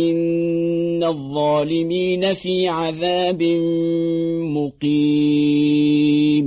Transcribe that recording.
إن الظالمين في عذاب مقيم